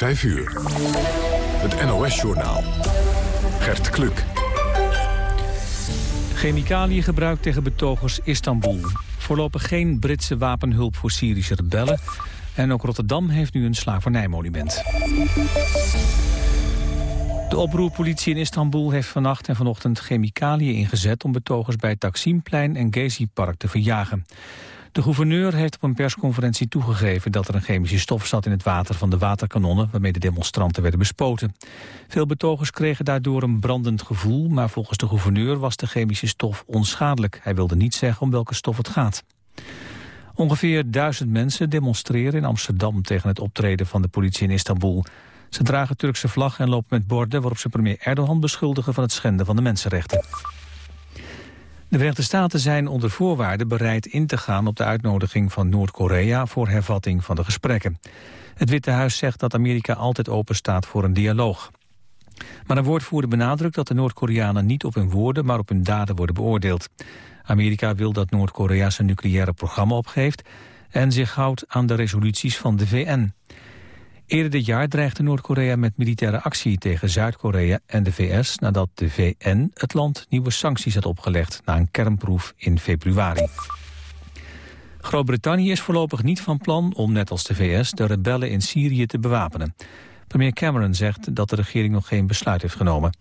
5 uur. Het NOS-journaal. Gert Kluk. Chemicaliën gebruikt tegen betogers Istanbul. Voorlopig geen Britse wapenhulp voor Syrische rebellen. En ook Rotterdam heeft nu een slavernijmonument. De oproerpolitie in Istanbul heeft vannacht en vanochtend chemicaliën ingezet... om betogers bij Taksimplein en Gezi-park te verjagen. De gouverneur heeft op een persconferentie toegegeven dat er een chemische stof zat in het water van de waterkanonnen waarmee de demonstranten werden bespoten. Veel betogers kregen daardoor een brandend gevoel, maar volgens de gouverneur was de chemische stof onschadelijk. Hij wilde niet zeggen om welke stof het gaat. Ongeveer duizend mensen demonstreren in Amsterdam tegen het optreden van de politie in Istanbul. Ze dragen Turkse vlag en lopen met borden waarop ze premier Erdogan beschuldigen van het schenden van de mensenrechten. De Verenigde Staten zijn onder voorwaarden bereid in te gaan op de uitnodiging van Noord-Korea voor hervatting van de gesprekken. Het Witte Huis zegt dat Amerika altijd open staat voor een dialoog. Maar een woordvoerder benadrukt dat de Noord-Koreanen niet op hun woorden, maar op hun daden worden beoordeeld. Amerika wil dat Noord-Korea zijn nucleaire programma opgeeft en zich houdt aan de resoluties van de VN. Eerder dit jaar dreigde Noord-Korea met militaire actie tegen Zuid-Korea en de VS... nadat de VN het land nieuwe sancties had opgelegd na een kernproef in februari. Groot-Brittannië is voorlopig niet van plan om, net als de VS... de rebellen in Syrië te bewapenen. Premier Cameron zegt dat de regering nog geen besluit heeft genomen.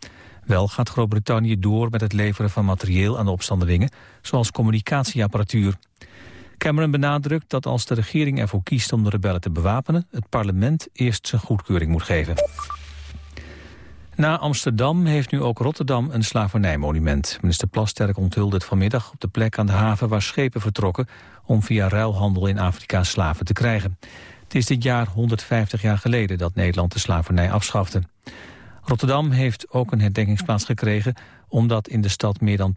Wel gaat Groot-Brittannië door met het leveren van materieel aan de opstandelingen... zoals communicatieapparatuur. Cameron benadrukt dat als de regering ervoor kiest om de rebellen te bewapenen... het parlement eerst zijn goedkeuring moet geven. Na Amsterdam heeft nu ook Rotterdam een slavernijmonument. Minister Plasterk onthulde het vanmiddag op de plek aan de haven... waar schepen vertrokken om via ruilhandel in Afrika slaven te krijgen. Het is dit jaar 150 jaar geleden dat Nederland de slavernij afschafte. Rotterdam heeft ook een herdenkingsplaats gekregen omdat in de stad meer dan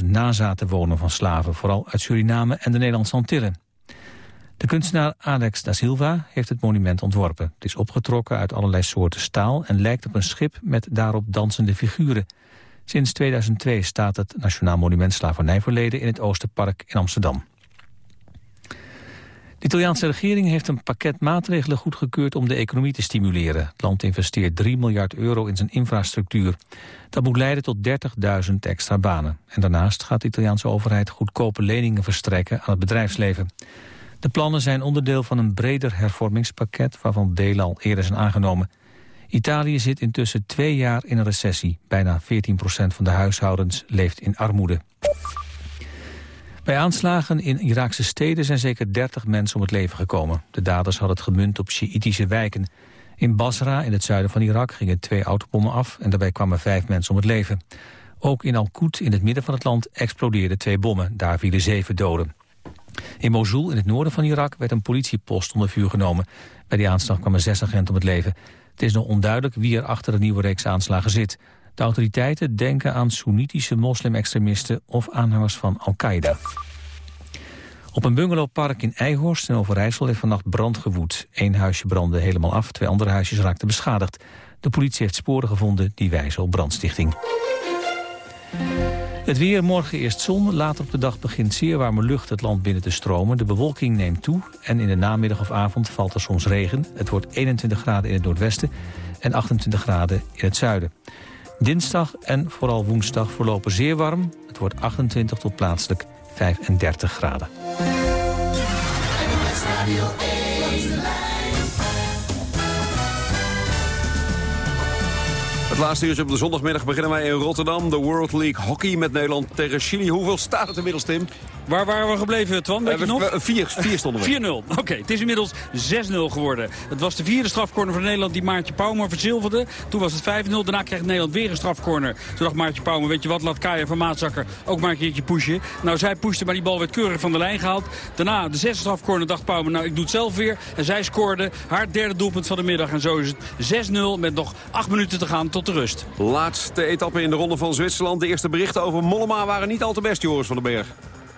80.000 nazaten wonen van slaven, vooral uit Suriname en de Nederlandse Antillen. De kunstenaar Alex da Silva heeft het monument ontworpen. Het is opgetrokken uit allerlei soorten staal en lijkt op een schip met daarop dansende figuren. Sinds 2002 staat het Nationaal Monument Slavernijverleden in het Oosterpark in Amsterdam. De Italiaanse regering heeft een pakket maatregelen goedgekeurd om de economie te stimuleren. Het land investeert 3 miljard euro in zijn infrastructuur. Dat moet leiden tot 30.000 extra banen. En daarnaast gaat de Italiaanse overheid goedkope leningen verstrekken aan het bedrijfsleven. De plannen zijn onderdeel van een breder hervormingspakket waarvan delen al eerder zijn aangenomen. Italië zit intussen twee jaar in een recessie. Bijna 14% van de huishoudens leeft in armoede. Bij aanslagen in Iraakse steden zijn zeker 30 mensen om het leven gekomen. De daders hadden het gemunt op Sjiïtische wijken. In Basra, in het zuiden van Irak, gingen twee autobommen af... en daarbij kwamen vijf mensen om het leven. Ook in Al-Qud, in het midden van het land, explodeerden twee bommen. Daar vielen zeven doden. In Mosul, in het noorden van Irak, werd een politiepost onder vuur genomen. Bij die aanslag kwamen zes agenten om het leven. Het is nog onduidelijk wie er achter de nieuwe reeks aanslagen zit. De autoriteiten denken aan Soenitische moslim-extremisten of aanhangers van Al-Qaeda. Op een bungalowpark in Eijhorst in Overijssel heeft vannacht brand gewoed. Eén huisje brandde helemaal af, twee andere huisjes raakten beschadigd. De politie heeft sporen gevonden die wijzen op brandstichting. Het weer, morgen eerst zon, later op de dag begint zeer warme lucht het land binnen te stromen. De bewolking neemt toe en in de namiddag of avond valt er soms regen. Het wordt 21 graden in het noordwesten en 28 graden in het zuiden. Dinsdag en vooral woensdag verlopen zeer warm. Het wordt 28 tot plaatselijk 35 graden. Het laatste uur op de zondagmiddag beginnen wij in Rotterdam. De World League Hockey met Nederland tegen Chili. Hoeveel staat het inmiddels, Tim? Waar waren we gebleven, Twan? Weet je nog? 4 stonden we. 4-0. Oké, het is inmiddels 6-0 geworden. Het was de vierde strafcorner van Nederland die Maartje Pauwmer verzilverde. Toen was het 5-0. Daarna kreeg Nederland weer een strafcorner. Toen dacht Maartje Pauwmer, weet je wat, laat Kaya van Maatzakker ook maar een keertje pushen. Nou, zij pushte, maar die bal werd keurig van de lijn gehaald. Daarna de zesde strafcorner dacht Pauwmer, nou, ik doe het zelf weer. En zij scoorde haar derde doelpunt van de middag. En zo is het 6-0 met nog 8 minuten te gaan tot de rust. Laatste etappe in de ronde van Zwitserland. De eerste berichten over Mollema waren niet al te best, Joris van den Berg.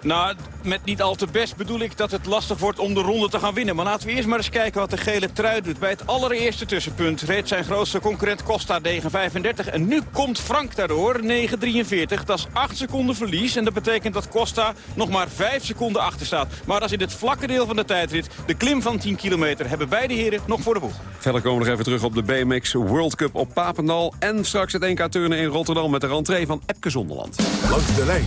Nou, met niet al te best bedoel ik dat het lastig wordt om de ronde te gaan winnen. Maar laten we eerst maar eens kijken wat de gele trui doet. Bij het allereerste tussenpunt reed zijn grootste concurrent Costa 9.35. En nu komt Frank daardoor, 9.43. Dat is 8 seconden verlies. En dat betekent dat Costa nog maar 5 seconden achter staat. Maar als in het vlakke deel van de tijdrit, de klim van 10 kilometer... hebben beide heren nog voor de boeg. Verder komen we nog even terug op de BMX World Cup op Papendal. En straks het 1K turnen in Rotterdam met de rentree van Epke Zonderland. Langs de lijn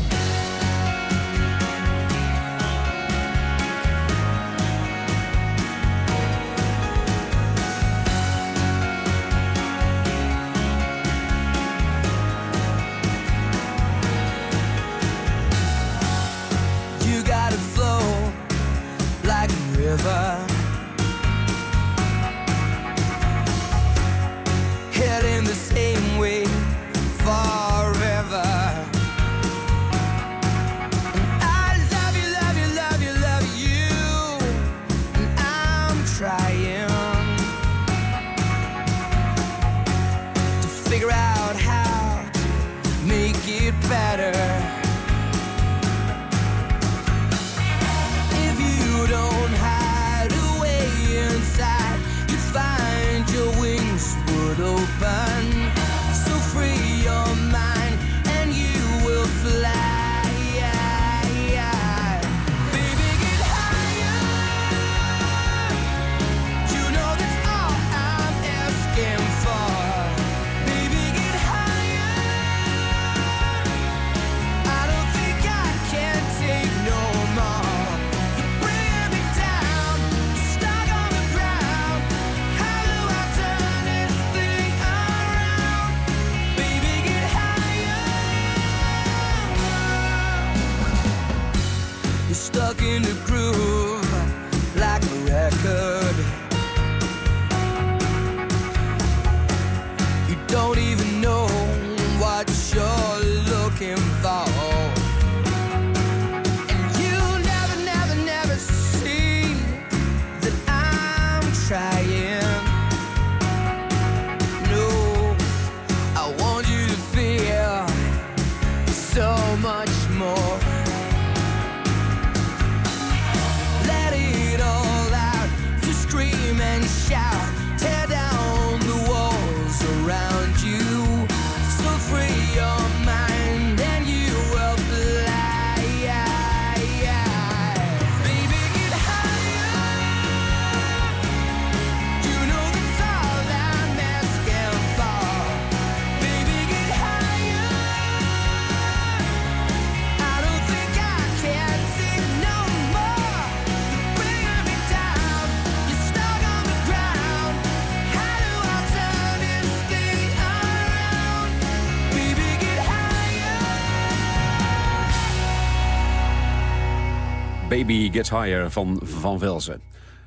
Baby Gets Higher van Van Velzen.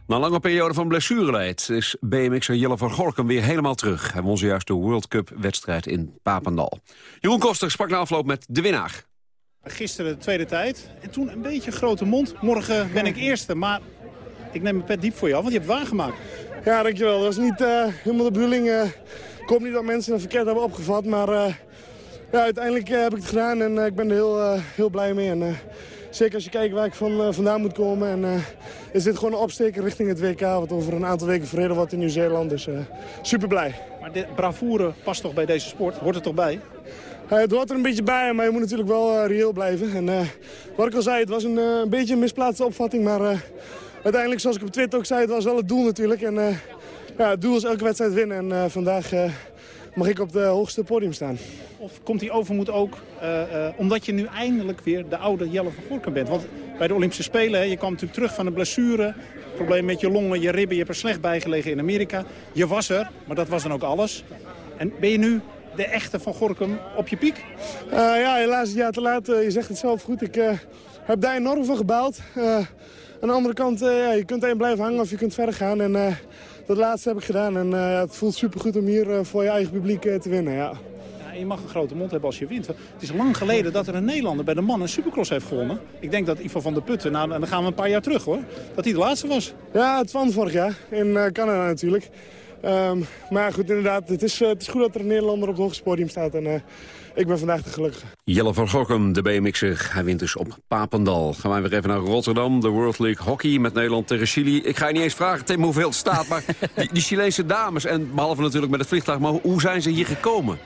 Na een lange periode van blessureleid is BMX'er Jelle van Gorkum weer helemaal terug. Hij won zojuist de World Cup wedstrijd in Papendal. Jeroen Koster sprak na afloop met de winnaar. Gisteren de tweede tijd en toen een beetje grote mond. Morgen ben ik eerste, maar ik neem mijn pet diep voor jou, want je hebt waargemaakt. Ja, dankjewel. Dat was niet uh, helemaal de bedoeling. Uh, ik hoop niet dat mensen het verkeerd hebben opgevat, maar uh, ja, uiteindelijk heb ik het gedaan en ik ben er heel, heel blij mee. En, Zeker als je kijkt waar ik van, uh, vandaan moet komen. En uh, is dit gewoon een opsteken richting het WK. Wat over een aantal weken verreden wordt in Nieuw-Zeeland. Dus uh, super blij. Maar de bravoure past toch bij deze sport? Hoort er toch bij? het hoort er een beetje bij, maar je moet natuurlijk wel reëel blijven. En wat ik al zei, het was een, een beetje een misplaatste opvatting. Maar uiteindelijk, zoals ik op Twitter ook zei, het was wel het doel natuurlijk. En ja, het doel is elke wedstrijd winnen. En vandaag mag ik op de hoogste podium staan. Of komt die overmoed ook uh, uh, omdat je nu eindelijk weer de oude Jelle van Gorkum bent? Want bij de Olympische Spelen, hè, je kwam natuurlijk terug van een blessure. Probleem met je longen, je ribben, je hebt er slecht bij gelegen in Amerika. Je was er, maar dat was dan ook alles. En ben je nu de echte van Gorkum op je piek? Uh, ja, helaas een jaar te laat. je zegt het zelf goed. Ik heb daar enorm van gebaald. aan de andere kant, ja, je kunt erin blijven hangen of je kunt verder gaan. En dat laatste heb ik gedaan. En uh, het voelt supergoed om hier uh, voor je eigen publiek uh, te winnen. Ja. ja. je mag een grote mond hebben als je wint. Het is lang geleden dat er een Nederlander bij de man een supercross heeft gewonnen. Ik denk dat Ivan van der Putten, nou dan gaan we een paar jaar terug hoor, dat hij de laatste was. Ja, het van vorig jaar in Canada natuurlijk. Ehm, maar goed, inderdaad, het is, het is goed dat er een Nederlander op het hoogste podium staat. En ik ben vandaag de gelukkige. Jelle van Gorkum, de BMX'er. Hij wint dus op Papendal. Gaan wij weer even naar Rotterdam, de World League Hockey met Nederland tegen Chili. Ik ga je niet eens vragen, Tim, hoeveel het staat. Maar die, die Chileense dames, en behalve natuurlijk met het vliegtuig... maar hoe zijn ze hier gekomen?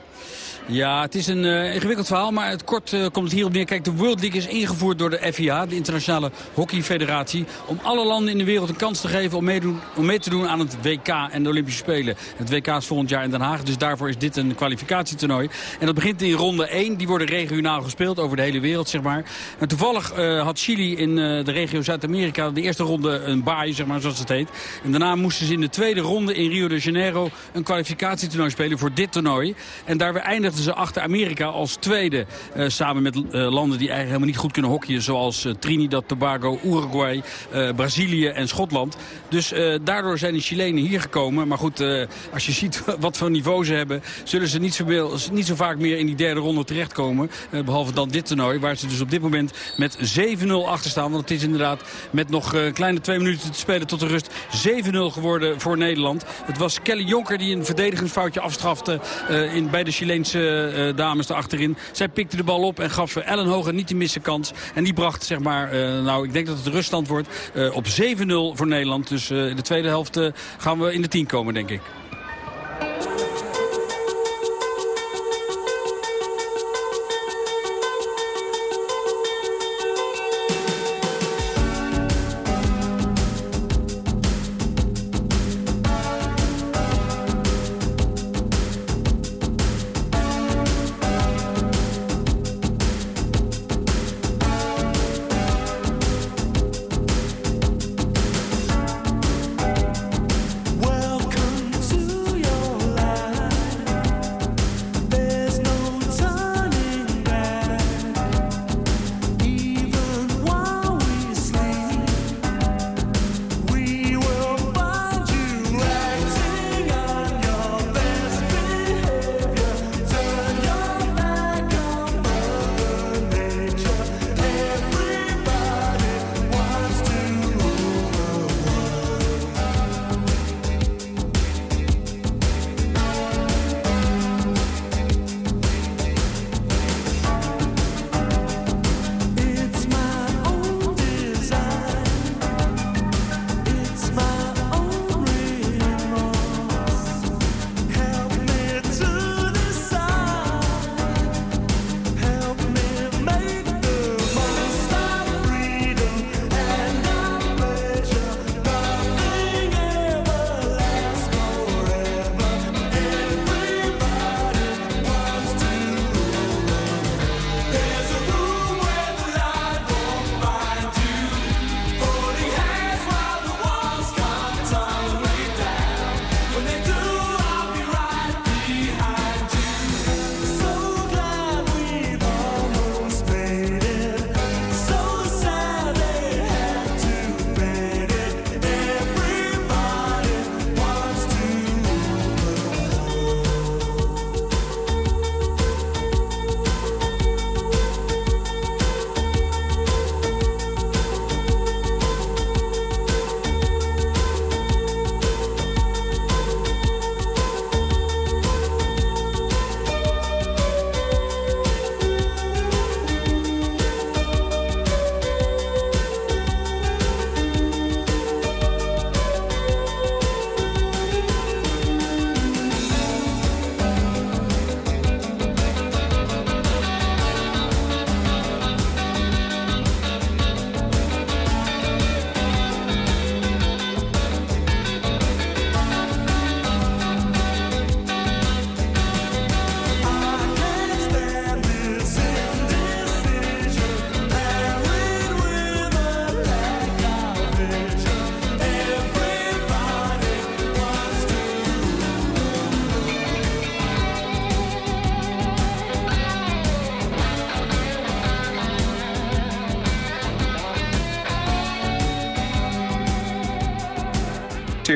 Ja, het is een uh, ingewikkeld verhaal, maar het kort uh, komt het hierop neer. Kijk, de World League is ingevoerd door de FIA, de Internationale Hockeyfederatie... om alle landen in de wereld een kans te geven om, meedoen, om mee te doen aan het WK en de Olympische Spelen. Het WK is volgend jaar in Den Haag, dus daarvoor is dit een kwalificatietoernooi. En dat begint in ronde 1, die worden regionaal gespeeld over de hele wereld, zeg maar. En toevallig uh, had Chili in de regio Zuid-Amerika de eerste ronde een baai, zeg maar, zoals het heet. En daarna moesten ze in de tweede ronde in Rio de Janeiro een kwalificatietoernooi spelen voor dit toernooi. En daar eindigden ze achter Amerika als tweede. Uh, samen met uh, landen die eigenlijk helemaal niet goed kunnen hockeyen. Zoals uh, Trinidad, Tobago, Uruguay, Brazilië en Schotland. Dus daardoor zijn de Chilenen hier gekomen. Maar goed, als je ziet wat voor niveau ze hebben... zullen ze niet zo, niet zo vaak meer in die derde ronde terechtkomen. behalve dan dit toernooi. Waar ze dus op dit moment met 7-0 achter staan. Want het is inderdaad met nog kleine twee minuten te spelen tot de rust 7-0 geworden voor Nederland. Het was Kelly Jonker die een verdedigingsfoutje afstrafte in, bij de Chileense uh, dames achterin. Zij pikte de bal op en gaf Ellen Hoger niet de missen kans. En die bracht, zeg maar, uh, nou, ik denk dat het ruststand wordt, op 7-0 voor Nederland. Dus in de tweede helft gaan we in de 10 komen, denk ik.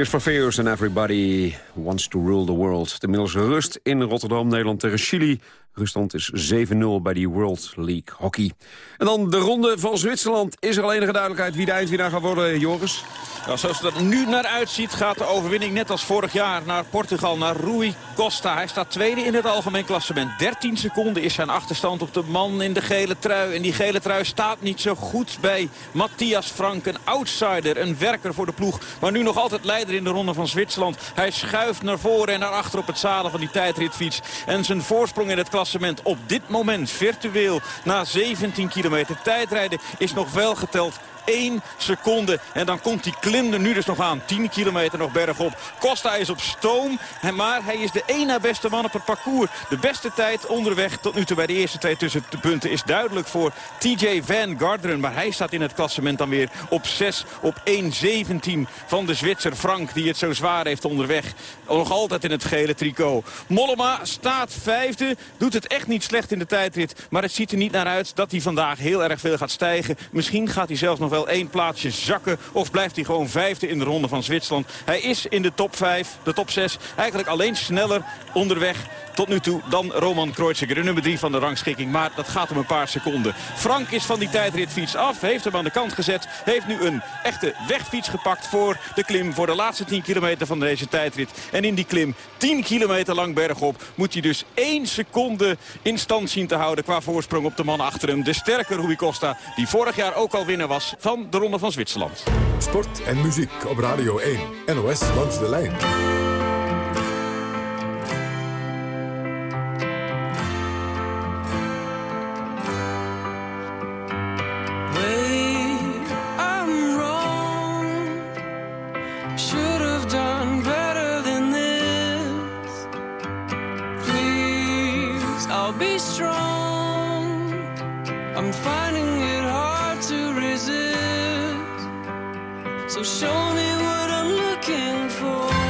Tears for Fears and Everybody Wants to Rule the World. De middels rust in Rotterdam, Nederland tegen Chili. Ruststand is 7-0 bij die World League Hockey. En dan de ronde van Zwitserland. Is er al enige duidelijkheid wie de eindwinnaar gaat worden, Joris? Nou, zoals het er nu naar uitziet gaat de overwinning net als vorig jaar naar Portugal, naar Rui Costa. Hij staat tweede in het algemeen klassement. 13 seconden is zijn achterstand op de man in de gele trui. En die gele trui staat niet zo goed bij Matthias Frank. Een outsider, een werker voor de ploeg. Maar nu nog altijd leider in de ronde van Zwitserland. Hij schuift naar voren en naar achter op het zadel van die tijdritfiets. En zijn voorsprong in het klassement op dit moment virtueel na 17 kilometer tijdrijden is nog wel geteld 1 seconde. En dan komt die klim nu dus nog aan. 10 kilometer nog bergop. Costa is op stoom. Maar hij is de één na beste man op het parcours. De beste tijd onderweg tot nu toe bij de eerste twee tussen de punten is duidelijk voor TJ Van Garderen. Maar hij staat in het klassement dan weer op 6 op 1.17 van de Zwitser Frank. Die het zo zwaar heeft onderweg. Nog altijd in het gele tricot. Mollema staat vijfde. Doet het echt niet slecht in de tijdrit. Maar het ziet er niet naar uit dat hij vandaag heel erg veel gaat stijgen. Misschien gaat hij zelfs nog wel één plaatsje zakken. Of blijft hij gewoon vijfde in de ronde van Zwitserland. Hij is in de top 5, de top 6. Eigenlijk alleen sneller onderweg tot nu toe dan Roman Kreuziger, de nummer 3 van de rangschikking. Maar dat gaat om een paar seconden. Frank is van die tijdritfiets af, heeft hem aan de kant gezet. Heeft nu een echte wegfiets gepakt voor de klim, voor de laatste 10 kilometer van deze tijdrit. En in die klim, 10 kilometer lang bergop, moet hij dus 1 seconde in stand zien te houden qua voorsprong op de man achter hem. De sterke Rui Costa, die vorig jaar ook al winnaar was van de Ronde van Zwitserland. Sport en muziek op Radio 1. NOS langs de lijn. Wait, I'm wrong. Should have done better than this. Please, I'll be strong. I'm finding it hard to resist. So show me what I'm looking for.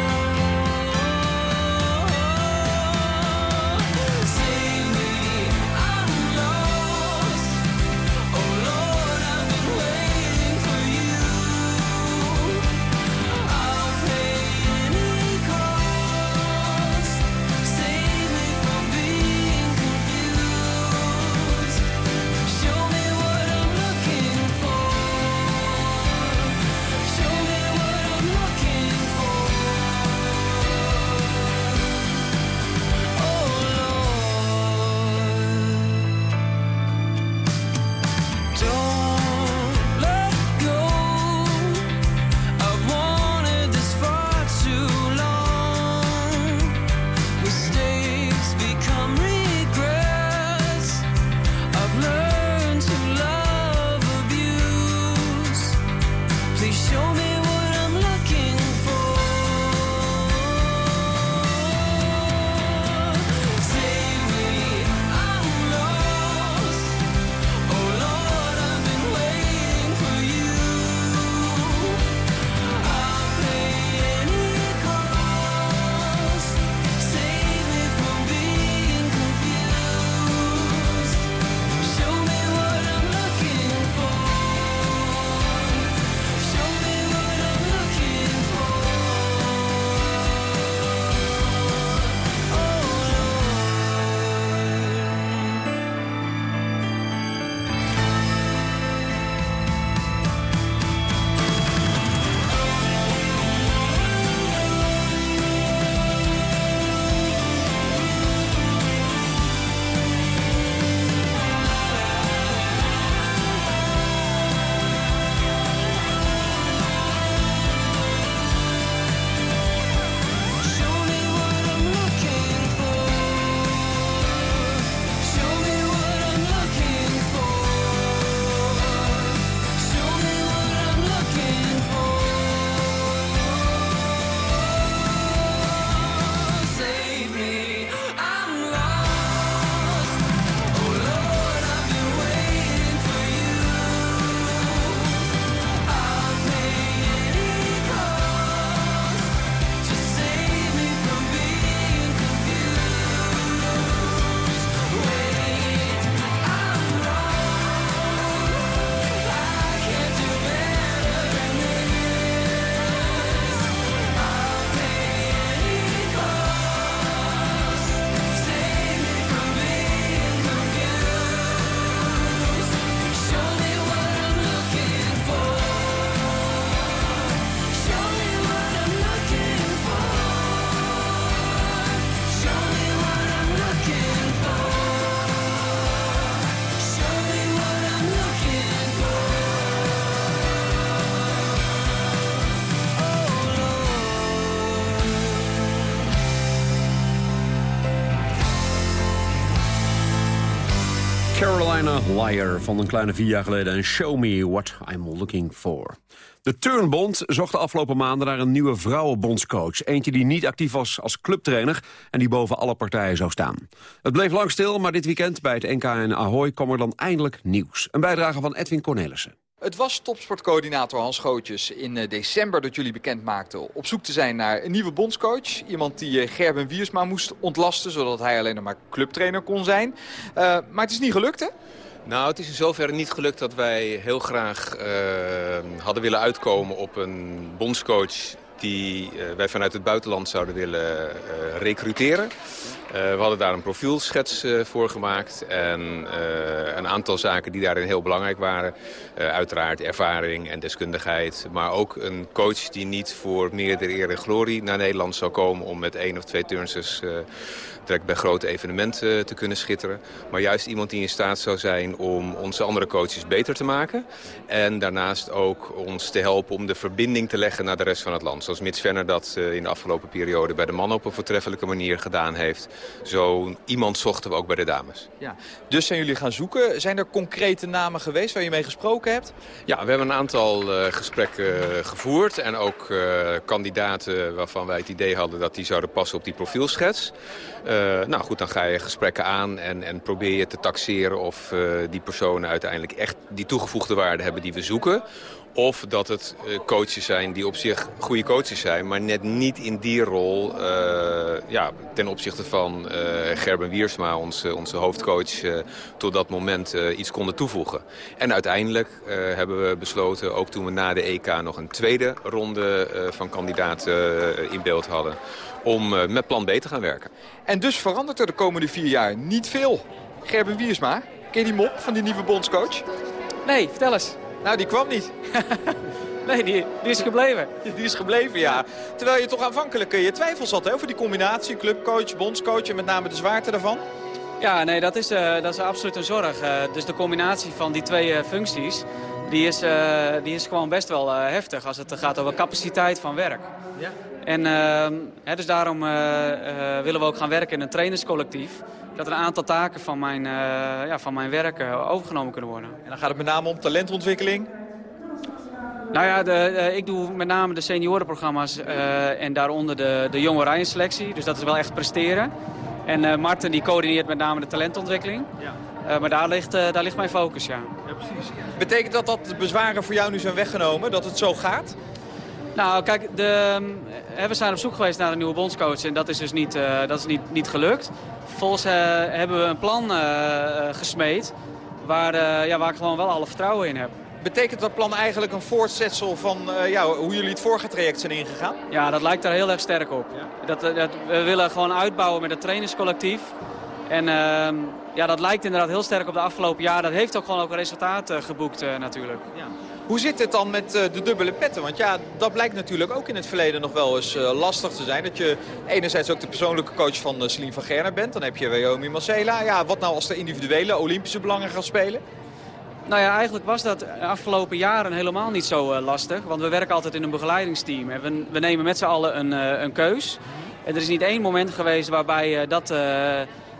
Carolina Liar van een kleine vier jaar geleden en Show Me What I'm Looking For. De Turnbond zocht de afgelopen maanden naar een nieuwe vrouwenbondscoach. Eentje die niet actief was als clubtrainer en die boven alle partijen zou staan. Het bleef lang stil, maar dit weekend bij het NK in Ahoy kwam er dan eindelijk nieuws. Een bijdrage van Edwin Cornelissen. Het was topsportcoördinator Hans Gootjes in eh, december dat jullie bekend maakten... op zoek te zijn naar een nieuwe bondscoach. Iemand die eh, Gerben Wiersma moest ontlasten... zodat hij alleen nog maar clubtrainer kon zijn. Uh, maar het is niet gelukt, hè? Nou, het is in zoverre niet gelukt dat wij heel graag hadden willen uitkomen op een bondscoach die wij vanuit het buitenland zouden willen recruteren. Uh, we hadden daar een profielschets voor gemaakt en een aantal zaken die daarin heel belangrijk waren. uiteraard ervaring en deskundigheid, maar ook een coach die niet voor meerdere eer en glorie naar Nederland zou komen om met één of twee turnsters direct bij grote evenementen te kunnen schitteren. Maar juist iemand die in staat zou zijn om onze andere coaches beter te maken. En daarnaast ook ons te helpen om de verbinding te leggen naar de rest van het land. Zoals Mits Venner dat in de afgelopen periode bij de mannen op een voortreffelijke manier gedaan heeft. Zo iemand zochten we ook bij de dames. Ja. Dus zijn jullie gaan zoeken. Zijn er concrete namen geweest waar je mee gesproken hebt? Ja, we hebben een aantal uh, gesprekken gevoerd. En ook uh, kandidaten waarvan wij het idee hadden dat die zouden passen op die profielschets. Uh, nou goed, dan ga je gesprekken aan en, en probeer je te taxeren of die personen uiteindelijk echt die toegevoegde waarde hebben die we zoeken. Of dat het uh, coaches zijn die op zich goede coaches zijn... maar net niet in die rol uh, ja, ten opzichte van uh, Gerben Wiersma, onze, onze hoofdcoach... tot dat moment iets konden toevoegen. En uiteindelijk hebben we besloten, ook toen we na de EK... nog een tweede ronde van kandidaten in beeld hadden... om met plan B te gaan werken. En dus verandert er de komende vier jaar niet veel. Gerben Wiersma, ken je die mop van die nieuwe bondscoach? Nee, vertel eens. Nou, die kwam niet. nee, die, die, is gebleven. Die is gebleven, ja. Terwijl je toch aanvankelijk je twijfels had hè, over die combinatie. Clubcoach, bondscoach en met name de zwaarte daarvan. Ja, nee, dat is, uh, dat is absoluut een zorg. Uh, dus de combinatie van die twee uh, functies, die is, die is gewoon best wel heftig als het gaat over capaciteit van werk. Ja. En hè, dus daarom willen we ook gaan werken in een trainerscollectief dat er een aantal taken van mijn, uh, ja, van mijn werk uh, overgenomen kunnen worden. En dan gaat het met name om talentontwikkeling? Nou ja, de, uh, ik doe met name de seniorenprogramma's en daaronder de, de jongerijenselectie. Dus dat is wel echt presteren. En Marten die coördineert met name de talentontwikkeling. Ja. maar daar ligt, daar ligt mijn focus, ja. ja. precies. Betekent dat dat de bezwaren voor jou nu zijn weggenomen? Dat het zo gaat? Nou, kijk, de, we zijn op zoek geweest naar een nieuwe bondscoach en dat is dus niet, uh, dat is niet, niet gelukt. Vervolgens uh, hebben we een plan uh, gesmeed waar, ja, waar ik gewoon wel alle vertrouwen in heb. Betekent dat plan eigenlijk een voortzetsel van ja, hoe jullie het vorige traject zijn ingegaan? Ja, dat lijkt daar heel erg sterk op. Ja. Dat, dat, we willen gewoon uitbouwen met het trainerscollectief. En ehm, ja, dat lijkt inderdaad heel sterk op de afgelopen jaren. Dat heeft ook gewoon ook resultaat geboekt natuurlijk. Ja. Hoe zit het dan met uh, de dubbele petten? Want ja, dat blijkt natuurlijk ook in het verleden nog wel eens uh, lastig te zijn. Dat je enerzijds ook de persoonlijke coach van uh, Celine van Gerner bent. Dan heb je Wyoming Marcela. Ja, wat nou als de individuele Olympische belangen gaan spelen? Nou ja, eigenlijk was dat de afgelopen jaren helemaal niet zo lastig. Want we werken altijd in een begeleidingsteam. En we, nemen met z'n allen een, een keus. En er is niet één moment geweest waarbij dat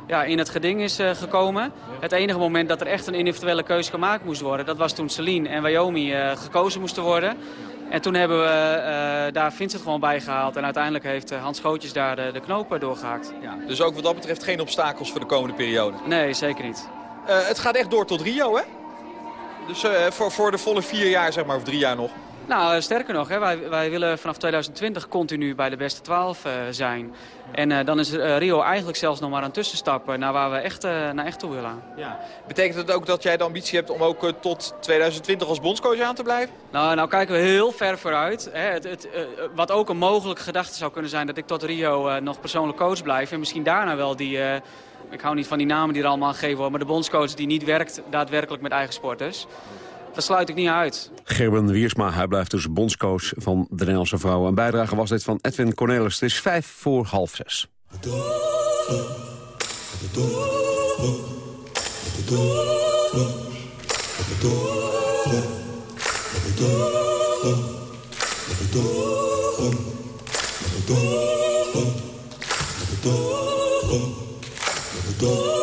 ja, in het geding is uh, gekomen. Het enige moment dat er echt een individuele keuze gemaakt moest worden... dat was toen Celine en Wyoming uh, gekozen moesten worden. En toen hebben we uh, daar Vincent gewoon bij gehaald. En uiteindelijk heeft Hans Schootjes daar de, de knopen doorgehaakt. Ja, dus ook wat dat betreft geen obstakels voor de komende periode? Nee, zeker niet. het gaat echt door tot Rio, hè? Dus voor, voor de volle vier jaar, zeg maar, of drie jaar nog? Nou, sterker nog, hè, wij, wij willen vanaf 2020 continu bij de beste 12 uh, zijn. En uh, dan is uh, Rio eigenlijk zelfs nog maar een tussenstap naar waar we echt, naar echt toe willen. Ja. Betekent het ook dat jij de ambitie hebt om ook tot 2020 als bondscoach aan te blijven? Nou, nou kijken we heel ver vooruit. Hè. Het, het, wat ook een mogelijke gedachte zou kunnen zijn dat ik tot Rio nog persoonlijk coach blijf. En misschien daarna wel die... ik hou niet van die namen die er allemaal gegeven worden, maar de bondscoach die niet werkt daadwerkelijk met eigen sporters. Dat sluit ik niet uit. Gerben Wiersma, hij blijft dus bondscoach van de Nederlandse vrouwen. Een bijdrage was dit van Edwin Cornelis. Het is vijf voor half zes.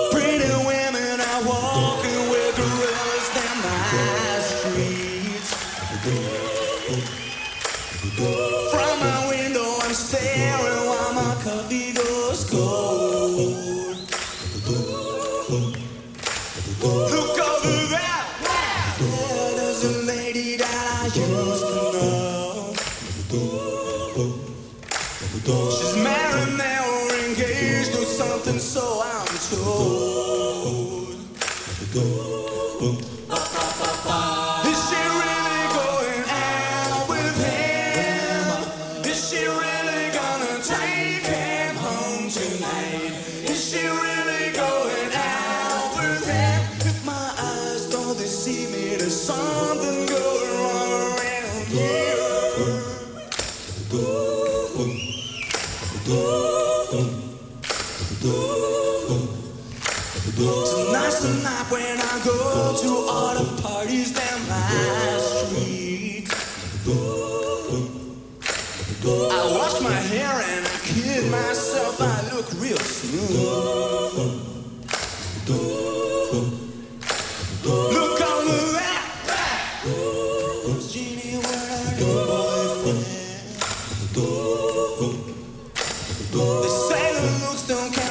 don't care.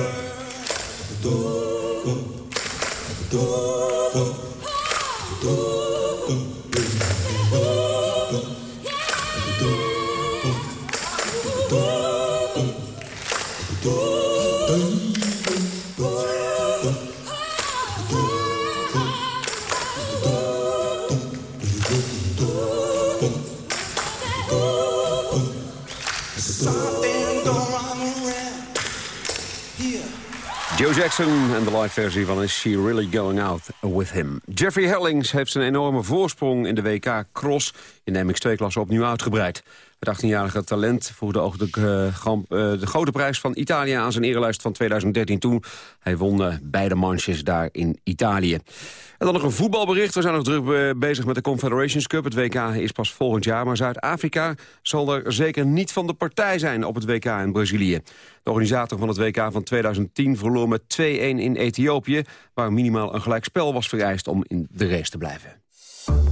Here. Something Jackson en de live versie van Is She Really Going Out With Him. Jeffrey Hellings heeft zijn enorme voorsprong in de WK Cross in de MX2-klasse opnieuw uitgebreid. Het 18-jarige talent voegde ook de, eh, eh, de grote prijs van Italië aan zijn erelijst van 2013 toe. Hij won eh, beide manches daar in Italië. En dan nog een voetbalbericht. We zijn nog druk bezig met de Confederations Cup. Het WK is pas volgend jaar, maar Zuid-Afrika zal er zeker niet van de partij zijn op het WK in Brazilië. De organisator van het WK van 2010 verloor met 2-1 in Ethiopië... waar minimaal een gelijkspel was vereist om in de race te blijven.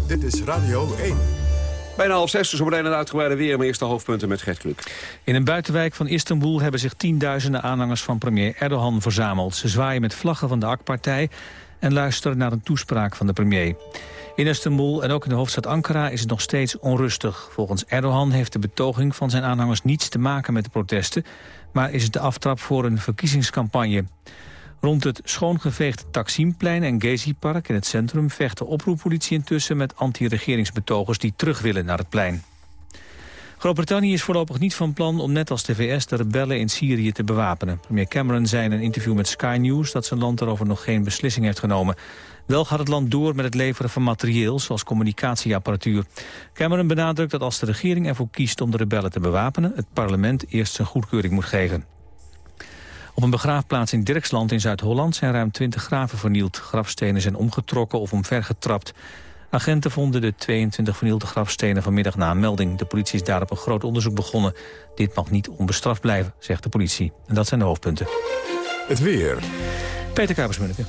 Dit is Radio 1. Bijna half zes, dus zometeen een uitgebreide weer. Maar eerst de hoofdpunten met Gert Kluk. In een buitenwijk van Istanbul hebben zich tienduizenden aanhangers van premier Erdogan verzameld. Ze zwaaien met vlaggen van de AK-partij en luisteren naar een toespraak van de premier. In Istanbul en ook in de hoofdstad Ankara is het nog steeds onrustig. Volgens Erdogan heeft de betoging van zijn aanhangers niets te maken met de protesten... maar is het de aftrap voor een verkiezingscampagne. Rond het schoongeveegde Taksimplein en Gezi-park in het centrum... vecht de oproeppolitie intussen met anti-regeringsbetogers... die terug willen naar het plein. Groot-Brittannië is voorlopig niet van plan om net als de VS de rebellen in Syrië te bewapenen. Premier Cameron zei in een interview met Sky News dat zijn land daarover nog geen beslissing heeft genomen. Wel gaat het land door met het leveren van materieel, zoals communicatieapparatuur. Cameron benadrukt dat als de regering ervoor kiest om de rebellen te bewapenen... het parlement eerst zijn goedkeuring moet geven. Op een begraafplaats in Dirksland in Zuid-Holland zijn ruim 20 graven vernield. Grafstenen zijn omgetrokken of omvergetrapt. Agenten vonden de 22 vernielde grafstenen vanmiddag na een melding. De politie is daarop een groot onderzoek begonnen. Dit mag niet onbestraft blijven, zegt de politie. En dat zijn de hoofdpunten. Het weer. Peter Kuipersmunneke.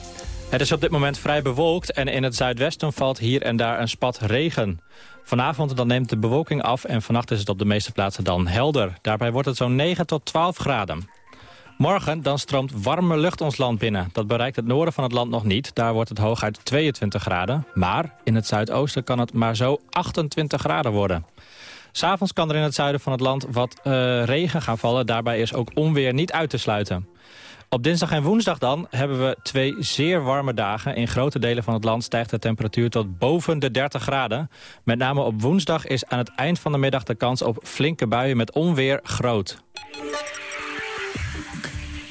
Het is op dit moment vrij bewolkt en in het zuidwesten valt hier en daar een spat regen. Vanavond dan neemt de bewolking af en vannacht is het op de meeste plaatsen dan helder. Daarbij wordt het zo'n 9 tot 12 graden. Morgen dan stroomt warme lucht ons land binnen. Dat bereikt het noorden van het land nog niet. Daar wordt het hooguit 22 graden. Maar in het zuidoosten kan het maar zo 28 graden worden. S'avonds kan er in het zuiden van het land wat uh, regen gaan vallen. Daarbij is ook onweer niet uit te sluiten. Op dinsdag en woensdag dan hebben we twee zeer warme dagen. In grote delen van het land stijgt de temperatuur tot boven de 30 graden. Met name op woensdag is aan het eind van de middag de kans op flinke buien met onweer groot.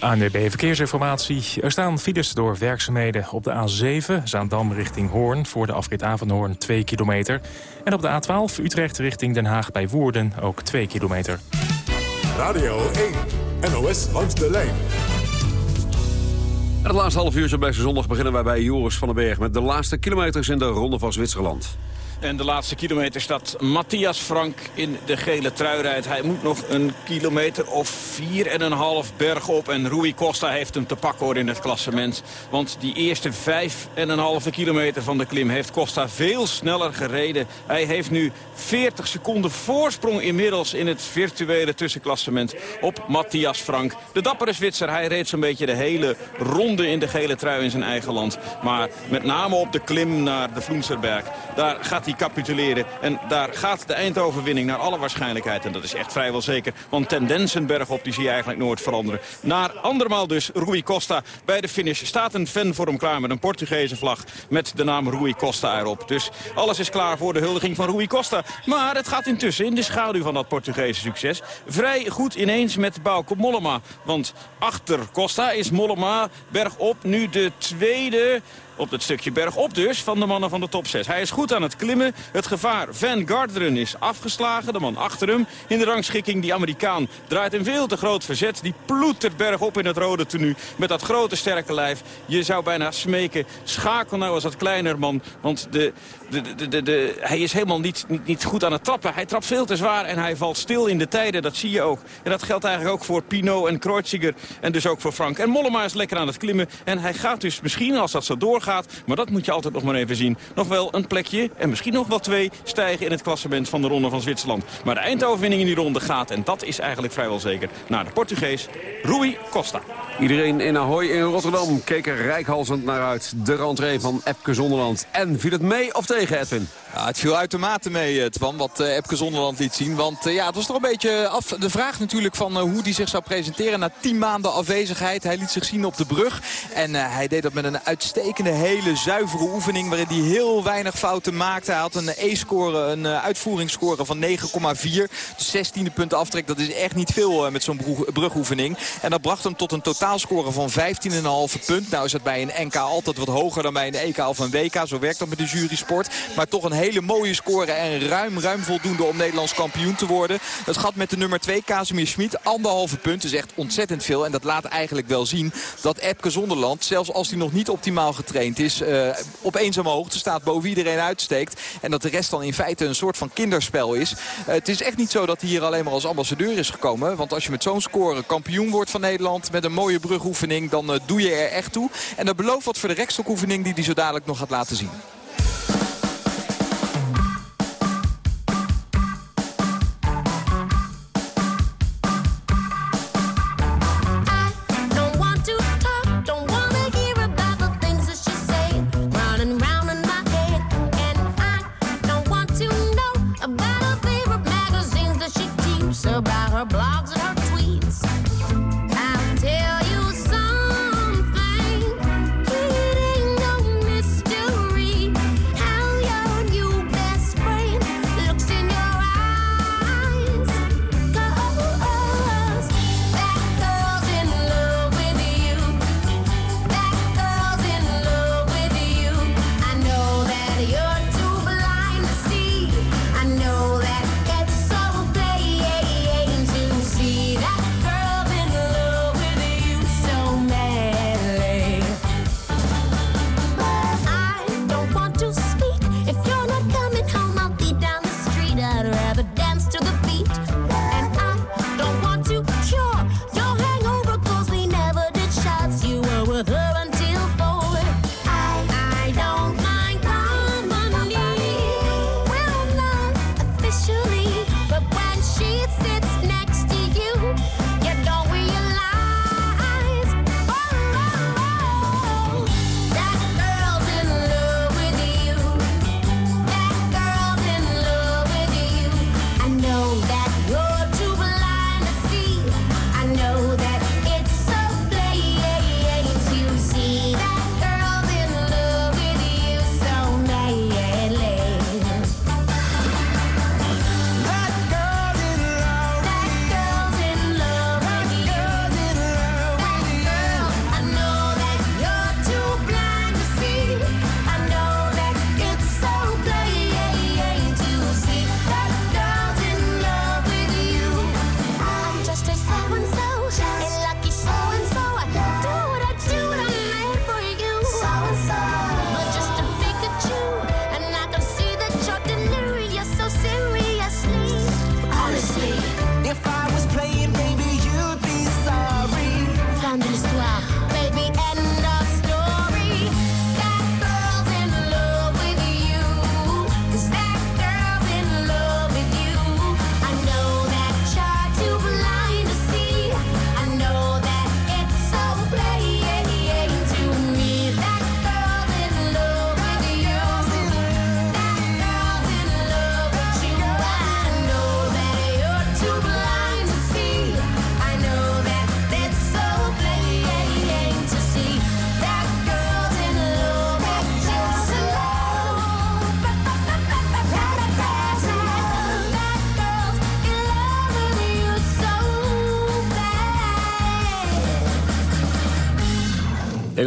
ANDB Verkeersinformatie. Er staan files door werkzaamheden op de A7, Zaandam richting Hoorn... voor de afrit Avanhoorn 2 kilometer. En op de A12 Utrecht richting Den Haag bij Woerden ook 2 kilometer. Radio 1, NOS langs de lijn. En het laatste half uur zo bij zondag beginnen wij bij Joris van den Berg... met de laatste kilometers in de Ronde van Zwitserland. En de laatste kilometer staat Matthias Frank in de gele truirijdt. Hij moet nog een kilometer of vier en een half berg op. En Rui Costa heeft hem te pakken hoor in het klassement. Want die eerste vijf en een halve kilometer van de klim heeft Costa veel sneller gereden. Hij heeft nu 40 seconden voorsprong inmiddels in het virtuele tussenklassement op Matthias Frank. De dappere Zwitser, hij reed zo'n beetje de hele ronde in de gele trui in zijn eigen land. Maar met name op de klim naar de Vloenserberg. Daar gaat hij capituleren. En daar gaat de eindoverwinning naar alle waarschijnlijkheid. En dat is echt vrijwel zeker. Want tendensen bergop die zie je eigenlijk nooit veranderen. Naar andermaal dus Rui Costa bij de finish. Staat een fan voor hem klaar met een Portugese vlag. Met de naam Rui Costa erop. Dus alles is klaar voor de huldiging van Rui Costa. Maar het gaat intussen in de schaduw van dat Portugese succes. Vrij goed ineens met Bauke Mollema. Want achter Costa is Mollema bergop nu de tweede op het stukje bergop dus van de mannen van de top 6. Hij is goed aan het klimmen. Het gevaar Van Garderen is afgeslagen. De man achter hem in de rangschikking. Die Amerikaan draait een veel te groot verzet. Die ploetert bergop in het rode tenue. Met dat grote sterke lijf. Je zou bijna smeken. Schakel nou als dat kleiner man. Want de, de, de, de, hij is helemaal niet, niet, goed aan het trappen. Hij trapt veel te zwaar en hij valt stil in de tijden. Dat zie je ook. En dat geldt eigenlijk ook voor Pino en Kreuziger. En dus ook voor Frank. En Mollema is lekker aan het klimmen. En hij gaat dus misschien, als dat zo doorgaat... maar dat moet je altijd nog maar even zien... nog wel een plekje en misschien nog wel twee stijgen in het klassement van de Ronde van Zwitserland. Maar de eindoverwinning in die ronde gaat, en dat is eigenlijk vrijwel zeker... naar de Portugees Rui Costa. Iedereen in Ahoy in Rotterdam keek er rijkhalsend naar uit. De rentree van Epke Zonderland. En viel het mee of tegen, Edwin? Ja, het viel uitermate mee, eh, Twan, wat uh, Epke Zonderland liet zien. Want uh, ja, het was toch een beetje af de vraag natuurlijk van hoe hij zich zou presenteren na tien maanden afwezigheid. Hij liet zich zien op de brug. En hij deed dat met een uitstekende, hele zuivere oefening waarin hij heel weinig fouten maakte. Hij had een E-score, een uitvoeringsscore van 9,4. Dus 16e punten aftrek, dat is echt niet veel met zo'n brugoefening. En dat bracht hem tot een totaalscore van 15,5 punt. Nou is dat bij een NK altijd wat hoger dan bij een EK of een WK. Zo werkt dat met de jurysport. Maar toch een hele mooie score en ruim, ruim voldoende om Nederlands kampioen te worden. Het gaat met de nummer 2, Casimir Schmid, anderhalve punt. is echt ontzettend veel. En dat laat eigenlijk wel zien dat Epke Zonderland, zelfs als hij nog niet optimaal getraind is, uh, op eenzame hoogte staat, boven iedereen uitsteekt. En dat de rest dan in feite een soort van kinderspel is. Uh, het is echt niet zo dat hij hier alleen maar als ambassadeur is gekomen. Want als je met zo'n score kampioen wordt van Nederland, met een mooie brugoefening, dan uh, doe je er echt toe. En dat belooft wat voor de rekstokoefening die hij zo dadelijk nog gaat laten zien.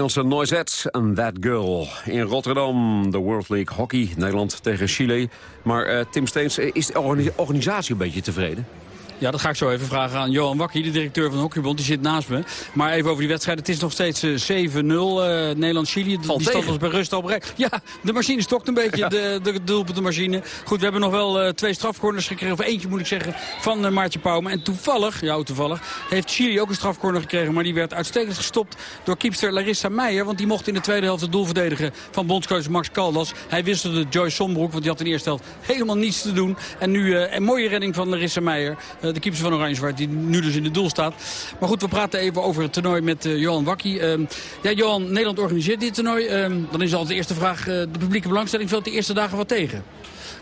Engelse Noisettes en That Girl. In Rotterdam, de World League Hockey. Nederland tegen Chile. Maar eh, Tim Steens, eh, is de organi- organisatie een beetje tevreden? Ja, dat ga ik zo even vragen aan Johan Wakkie, de directeur van de Hockeybond. Die zit naast me. Maar even over die wedstrijd. Het is nog steeds eh, 7-0. eh, Nederland-Chili. Die stand tegen. was bij rust al bereikt. Ja, de machine stokt een beetje. De, de doelpuntenmachine. Goed, we hebben nog wel eh, twee strafcorners gekregen. Of eentje moet ik zeggen. Van eh, Maartje Pauwme. En toevallig, ja toevallig, heeft Chili ook een strafcorner gekregen. Maar die werd uitstekend gestopt door keepster Larissa Meijer. Want die mocht in de tweede helft het doel verdedigen van bondscoach Max Caldas. Hij wisselde Joyce Sombroek. Want die had in de eerste helft helemaal niets te doen. En nu eh, een mooie redding van Larissa Meijer. Eh, de keeper van Oranje Zwart. Die nu dus in het doel staat. Maar goed, we praten even over het toernooi met eh, Johan Wakkie. Ehm, ja, Johan, Nederland organiseert dit toernooi. Ehm, dan is altijd de eerste vraag. eh, de publieke belangstelling valt de eerste dagen wat tegen.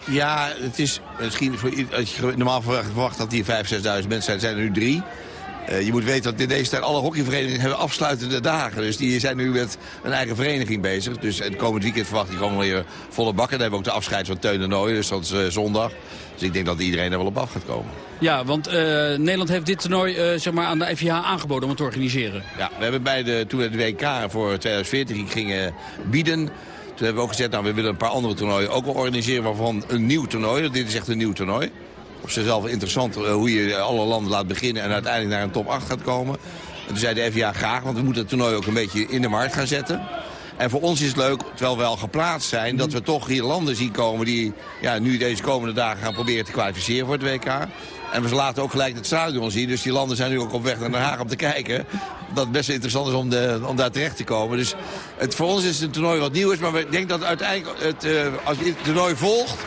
Ja, het is misschien voor, als je normaal verwacht verwacht dat hier 5.000, 6.000 mensen zijn, zijn er nu drie. Eh, je moet weten dat in deze tijd alle hockeyverenigingen hebben afsluitende dagen. Dus die zijn nu met een eigen vereniging bezig. Dus het komend weekend verwacht ik gewoon weer volle bakken. Dan hebben we ook de afscheid van Teun en Nooy, dus dat is eh, zondag. Dus ik denk dat iedereen er wel op af gaat komen. Ja, want eh, Nederland heeft dit toernooi zeg maar aan de FIH aangeboden om het te organiseren. Ja, we hebben bij de, toen de WK voor 2014 gingen bieden... toen hebben we ook gezegd, nou, we willen een paar andere toernooien ook wel organiseren... waarvan een nieuw toernooi, dit is echt een nieuw toernooi. Op zichzelf interessant eh, hoe je alle landen laat beginnen... en uiteindelijk naar een top 8 gaat komen. En toen zei de FIA graag, want we moeten het toernooi ook een beetje in de markt gaan zetten. En voor ons is het leuk, terwijl we al geplaatst zijn... dat we toch hier landen zien komen die ja, nu deze komende dagen gaan proberen te kwalificeren voor het WK. En we laten ook gelijk het stadion zien. Dus die landen zijn nu ook op weg naar Den Haag om te kijken. Dat het best interessant is om, de, om daar terecht te komen. Dus het, voor ons is het een toernooi wat nieuw is. Maar ik denk dat uiteindelijk, het, eh, als het toernooi volgt...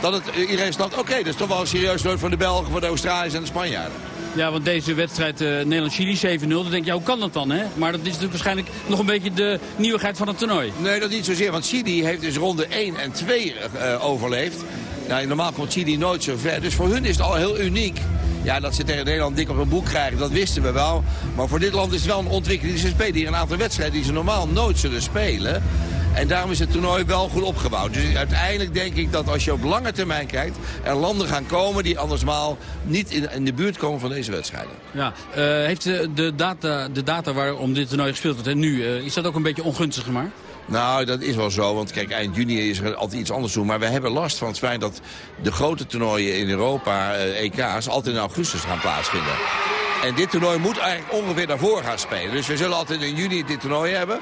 dat het, eh, iedereen snapt, oké, dat is toch wel een serieus toernooi voor de Belgen, voor de Australiërs en de Spanjaarden. Ja, want deze wedstrijd eh, Nederland-Chili 7-0, dan denk je, hoe kan dat dan? Hè? Maar dat is natuurlijk waarschijnlijk nog een beetje de nieuwigheid van het toernooi. Nee, dat niet zozeer. Want Chili heeft dus ronde 1 en 2 eh, overleefd. Nou, normaal komt Chili nooit zo ver. Dus voor hun is het al heel uniek. Ja, dat ze tegen Nederland dik op een boek krijgen, dat wisten we wel. Maar voor dit land is het wel een ontwikkeling. Ze spelen hier een aantal wedstrijden die ze normaal nooit zullen spelen. En daarom is het toernooi wel goed opgebouwd. Dus uiteindelijk denk ik dat als je op lange termijn kijkt... er landen gaan komen die andersmaal niet in, in de buurt komen van deze wedstrijden. Ja, eh, heeft de, de, data, de data waarom dit toernooi gespeeld wordt, hè, nu, eh, is dat ook een beetje ongunstig gemaakt? Nou, dat is wel zo, want kijk, eind juni is er altijd iets anders doen. Maar we hebben last van het feit dat de grote toernooien in Europa, eh, EK's, altijd in augustus gaan plaatsvinden. En dit toernooi moet eigenlijk ongeveer daarvoor gaan spelen. Dus we zullen altijd in juni dit toernooi hebben.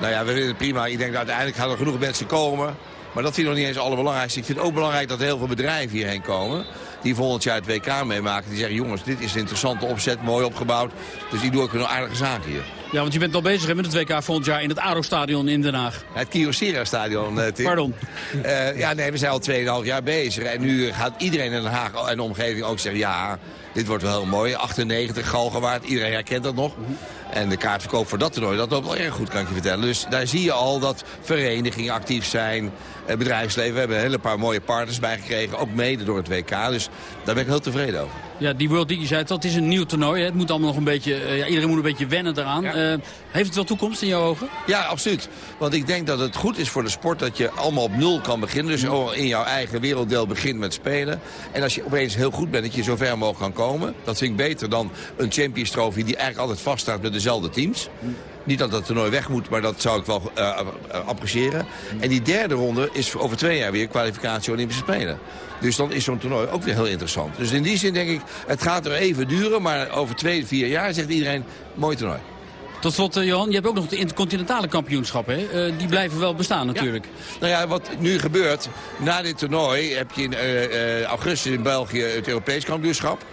Nou ja, we vinden het prima. Ik denk dat uiteindelijk gaan er genoeg mensen komen. Maar dat vind ik nog niet eens het allerbelangrijkste. Ik vind het ook belangrijk dat er heel veel bedrijven hierheen komen. Die volgend jaar het WK meemaken. Die zeggen, jongens, dit is een interessante opzet, mooi opgebouwd. Dus die doe ik een aardige zaak hier. Ja, want je bent al bezig met het WK volgend jaar in het ADO-stadion in Den Haag. Het Kyocera-stadion, eh, Tim. Pardon. Eh, ja, nee, we zijn al 2,5 jaar bezig. En nu gaat iedereen in Den Haag en de omgeving ook zeggen... ja, dit wordt wel heel mooi. 98, Galgenwaard, iedereen herkent dat nog. En de kaartverkoop voor dat toernooi, dat loopt wel erg goed, kan ik je vertellen. Dus daar zie je al dat verenigingen actief zijn. eh, bedrijfsleven, we hebben een hele paar mooie partners bijgekregen. Ook mede door het WK. Dus daar ben ik heel tevreden over. Ja, die World je zei het is een nieuw toernooi. Hè. Het moet allemaal nog een beetje, eh, ja, iedereen moet een beetje wennen eraan. Eh, heeft het wel toekomst in jouw ogen? Ja, absoluut. Want ik denk dat het goed is voor de sport dat je allemaal op nul kan beginnen. Dus al in jouw eigen werelddeel begint met spelen. En als je opeens heel goed bent, dat je zo ver mogelijk kan komen. Dat vind ik beter dan een Champions Trophy die eigenlijk altijd vaststaat met dezelfde teams. Niet dat dat toernooi weg moet, maar dat zou ik wel eh, eh, appreciëren. En die derde ronde is over twee jaar weer kwalificatie Olympische Spelen. Dus dan is zo'n toernooi ook weer heel interessant. Dus in die zin denk ik, het gaat er even duren. Maar over twee, vier jaar zegt iedereen, mooi toernooi. Tot slot, eh, Johan, je hebt ook nog de intercontinentale kampioenschappen. Hè? Die blijven wel bestaan natuurlijk. Nou ja, wat nu gebeurt, na dit toernooi heb je in augustus in België het Europees kampioenschap.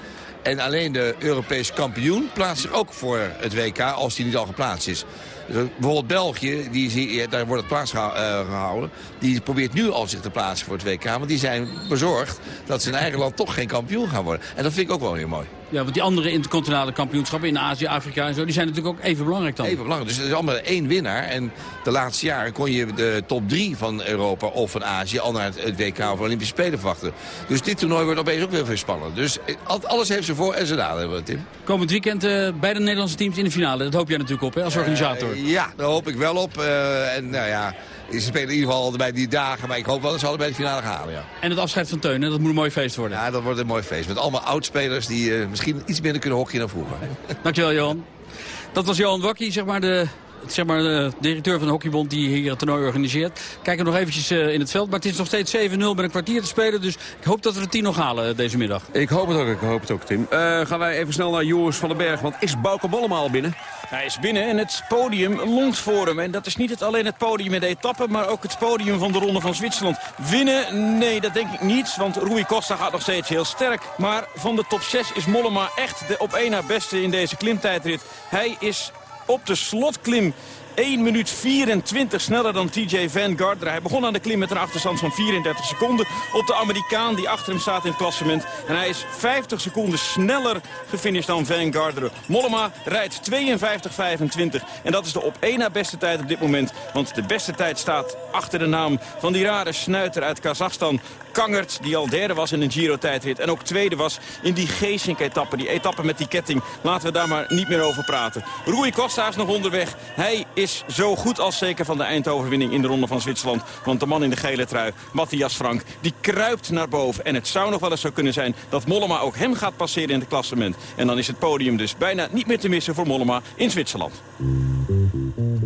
En alleen de Europese kampioen plaatst zich ook voor het WK als die niet al geplaatst is. Dus bijvoorbeeld België, die, daar wordt het plaats eh, gehouden. Die probeert nu al zich te plaatsen voor het WK. Want die zijn bezorgd dat ze in eigen land toch geen kampioen gaan worden. En dat vind ik ook wel heel mooi. Ja, want die andere intercontinentale kampioenschappen in Azië, Afrika en zo... die zijn natuurlijk ook even belangrijk dan. Even belangrijk. Dus er is allemaal één winnaar. En de laatste jaren kon je de top drie van Europa of van Azië... al naar het WK of Olympische Spelen verwachten. Dus dit toernooi wordt opeens ook weer veel spannend. Dus eh, al- alles heeft zijn voor- en zijn nadelen, Tim. Komend weekend eh beide Nederlandse teams in de finale. Dat hoop jij natuurlijk op hè, als organisator. Eh, ja, daar hoop ik wel op. En nou ja, ze spelen in ieder geval allebei die dagen. Maar ik hoop wel dat ze allebei de finale gaan halen, ja. En het afscheid van Teun, dat moet een mooi feest worden. Ja, dat wordt een mooi feest. Met allemaal oudspelers die eh, misschien iets minder kunnen hockeyen dan vroeger. Dankjewel, Johan. Dat was Johan Wakkie, zeg maar de zeg maar, de directeur van de hockeybond die hier het toernooi organiseert. Kijken nog eventjes eh, in het veld. Maar het is nog steeds 7-0 met een kwartier te spelen. Dus ik hoop dat we de 10 nog halen eh, deze middag. Ik hoop het ook, ik hoop het ook, Tim. Eh, gaan wij even snel naar Joris van den Berg. Want is Bouke Mollema al binnen? Hij is binnen en het podium longt voor hem. En dat is niet het, alleen het podium in de etappe, maar ook het podium van de Ronde van Zwitserland. Winnen? Nee, dat denk ik niet, want Rui Costa gaat nog steeds heel sterk. Maar van de top 6 is Mollema echt de op één na beste in deze klimtijdrit. Hij is op de slotklim 1 minuut 24 sneller dan TJ Van Gardner. Hij begon aan de klim met een achterstand van 34 seconden op de Amerikaan die achter hem staat in het klassement. En hij is 50 seconden sneller gefinished dan Van Gardner. Mollema rijdt 52-25 en dat is de op één na beste tijd op dit moment. Want de beste tijd staat achter de naam van die rare snuiter uit Kazachstan. Kangert, die al derde was in een Giro-tijdrit. En ook tweede was in die Geesink-etappe. Die etappe met die ketting. Laten we daar maar niet meer over praten. Rui Costa is nog onderweg. Hij is zo goed als zeker van de eindoverwinning in de Ronde van Zwitserland. Want de man in de gele trui, Matthias Frank, die kruipt naar boven. En het zou nog wel eens zo kunnen zijn dat Mollema ook hem gaat passeren in het klassement. En dan is het podium dus bijna niet meer te missen voor Mollema in Zwitserland.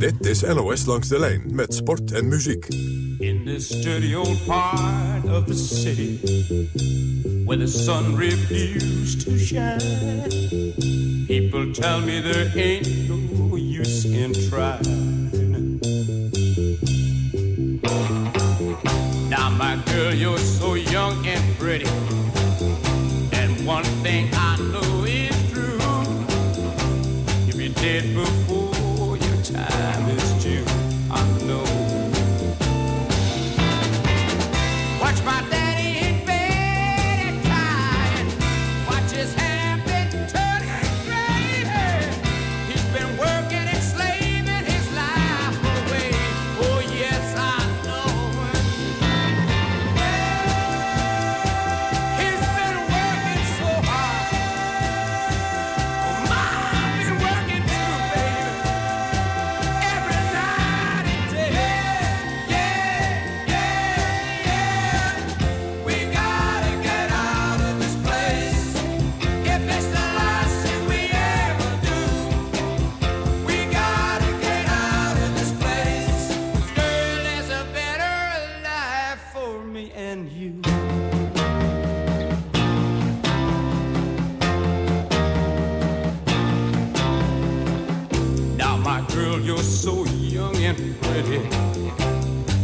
Dit is NOS Langs de Lijn met sport en muziek. In this dirty old part of the city Where the sun refused to shine People tell me there ain't no use in trying Now my girl, you're so young and pretty And one thing I know is true If you're dead before pretty.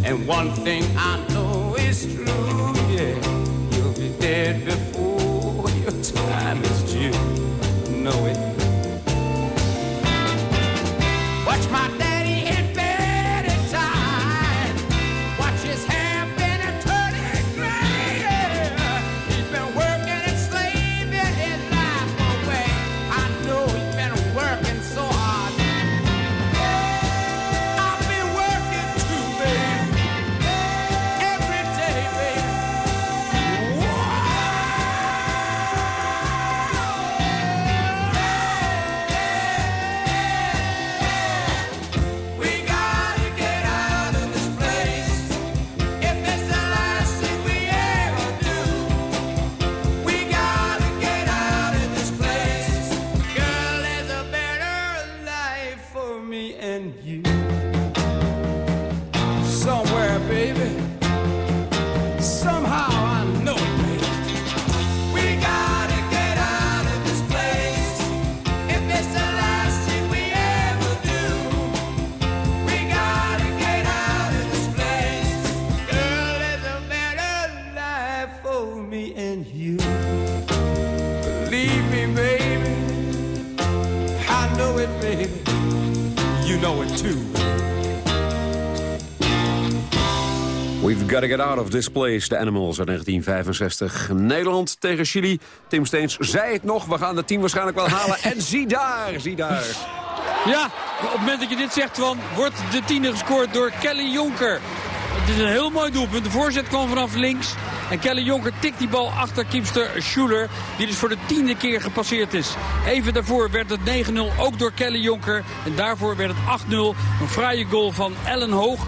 And one thing I know is true, yeah. You'll be dead before Gotta Get Out of This Place, de Animals uit 1965. Nederland tegen Chili. Tim Steens zei het nog, we gaan de team waarschijnlijk wel halen. en zie daar, zie daar. Ja, op het moment dat je dit zegt, Twan, wordt de tiende gescoord door Kelly Jonker. Het is een heel mooi doelpunt. De voorzet kwam vanaf links. En Kelly Jonker tikt die bal achter keepster Schuler. Die dus voor de tiende keer gepasseerd is. Even daarvoor werd het 9-0 ook door Kelly Jonker. En daarvoor werd het 8-0. Een fraaie goal van Ellen Hoog.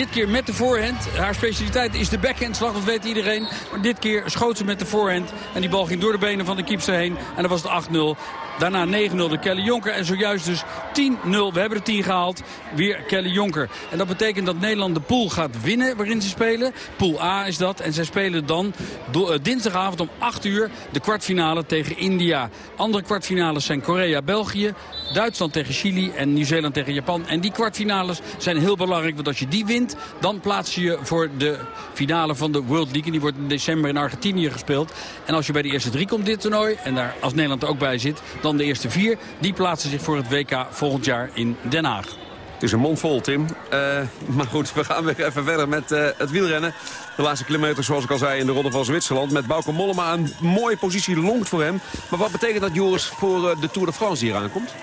Dit keer met de voorhand. Haar specialiteit is de backhandslag, dat weet iedereen. Maar dit keer schoot ze met de voorhand. En die bal ging door de benen van de keepster heen. En dan was het 8-0. Daarna 9-0 de Kelly Jonker. En zojuist dus 10-0. We hebben de 10 gehaald. Weer Kelly Jonker. En dat betekent dat Nederland de pool gaat winnen waarin ze spelen. Pool A is dat. En zij spelen dan eh, dinsdagavond om 8 uur de kwartfinale tegen India. Andere kwartfinales zijn Korea-België, Duitsland tegen Chili en Nieuw-Zeeland tegen Japan. En die kwartfinales zijn heel belangrijk, want als je die wint... dan plaats je je voor de finale van de World League. En die wordt in december in Argentinië gespeeld. En als je bij de eerste drie komt dit toernooi, en daar als Nederland er ook bij zit... de eerste vier, die plaatsen zich voor het WK volgend jaar in Den Haag. Het is een mond vol, Tim. Eh, maar goed, we gaan weer even verder met eh, het wielrennen. De laatste kilometer, zoals ik al zei, in de Ronde van Zwitserland. Met Bauke Mollema een mooie positie longt voor hem. Maar wat betekent dat, Joris, voor eh, de Tour de France die hier aankomt?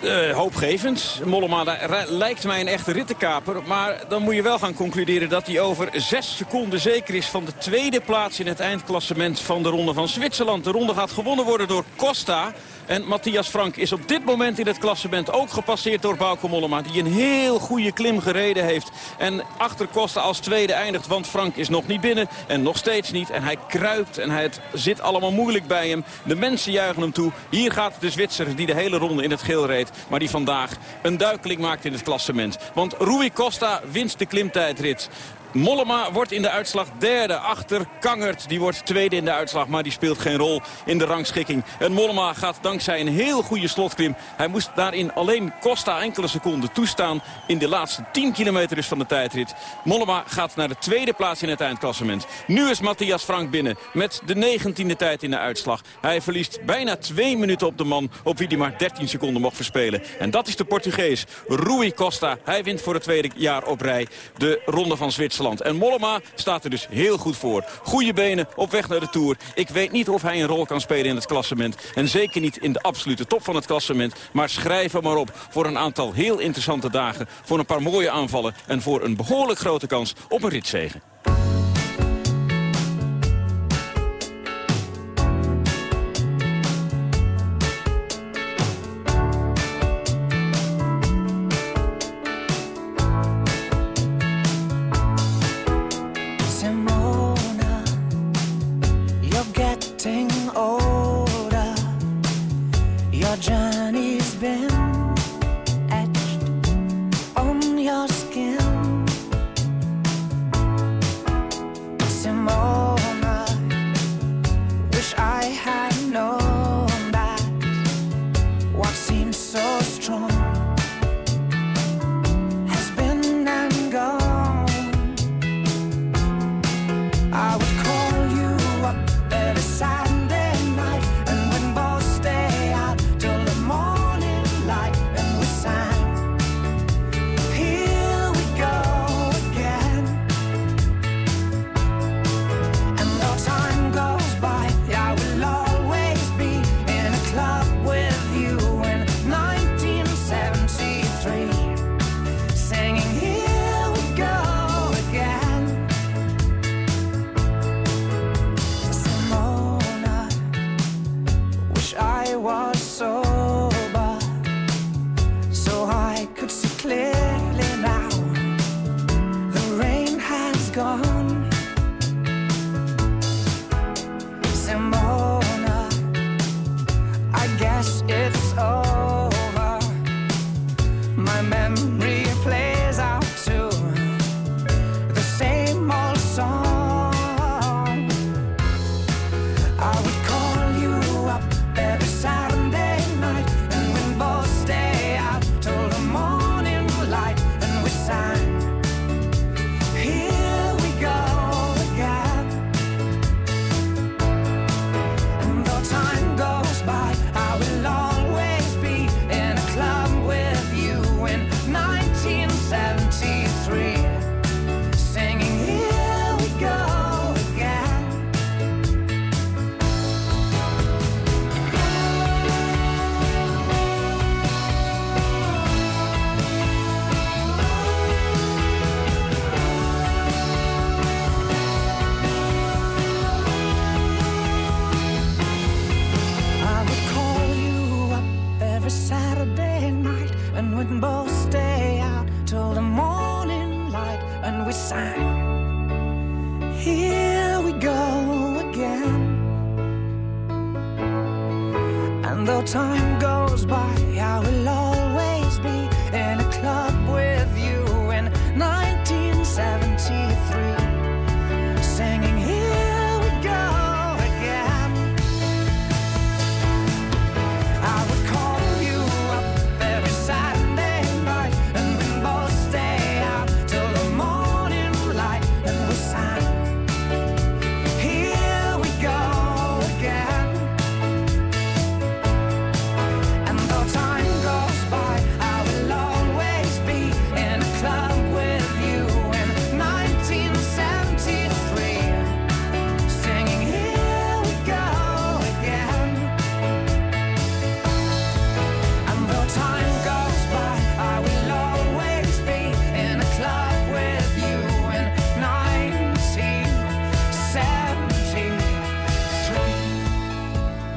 Eh, hoopgevend. Mollema lijkt mij een echte rittenkaper. Maar dan moet je wel gaan concluderen dat hij over zes seconden zeker is... van de tweede plaats in het eindklassement van de Ronde van Zwitserland. De ronde gaat gewonnen worden door Costa. En Matthias Frank is op dit moment in het klassement ook gepasseerd door Bauke Mollema. Die een heel goede klim gereden heeft. En achter Costa als tweede eindigt. Want Frank is nog niet binnen. En nog steeds niet. En hij kruipt en het zit allemaal moeilijk bij hem. De mensen juichen hem toe. Hier gaat de Zwitser die de hele ronde in het geel reed. Maar die vandaag een duikeling maakt in het klassement. Want Rui Costa wint de klimtijdrit. Mollema wordt in de uitslag derde achter Kangert. Die wordt tweede in de uitslag, maar die speelt geen rol in de rangschikking. En Mollema gaat dankzij een heel goede slotklim. Hij moest daarin alleen Costa enkele seconden toestaan. In de laatste 10 kilometer is van de tijdrit. Mollema gaat naar de tweede plaats in het eindklassement. Nu is Matthias Frank binnen met de negentiende tijd in de uitslag. Hij verliest bijna twee minuten op de man op wie hij maar 13 seconden mocht verspelen. En dat is de Portugees Rui Costa. Hij wint voor het tweede jaar op rij de Ronde van Zwitserland. En Mollema staat er dus heel goed voor. Goede benen op weg naar de Tour. Ik weet niet of hij een rol kan spelen in het klassement. En zeker niet in de absolute top van het klassement. Maar schrijf hem maar op voor een aantal heel interessante dagen. Voor een paar mooie aanvallen. En voor een behoorlijk grote kans op een ritzegen.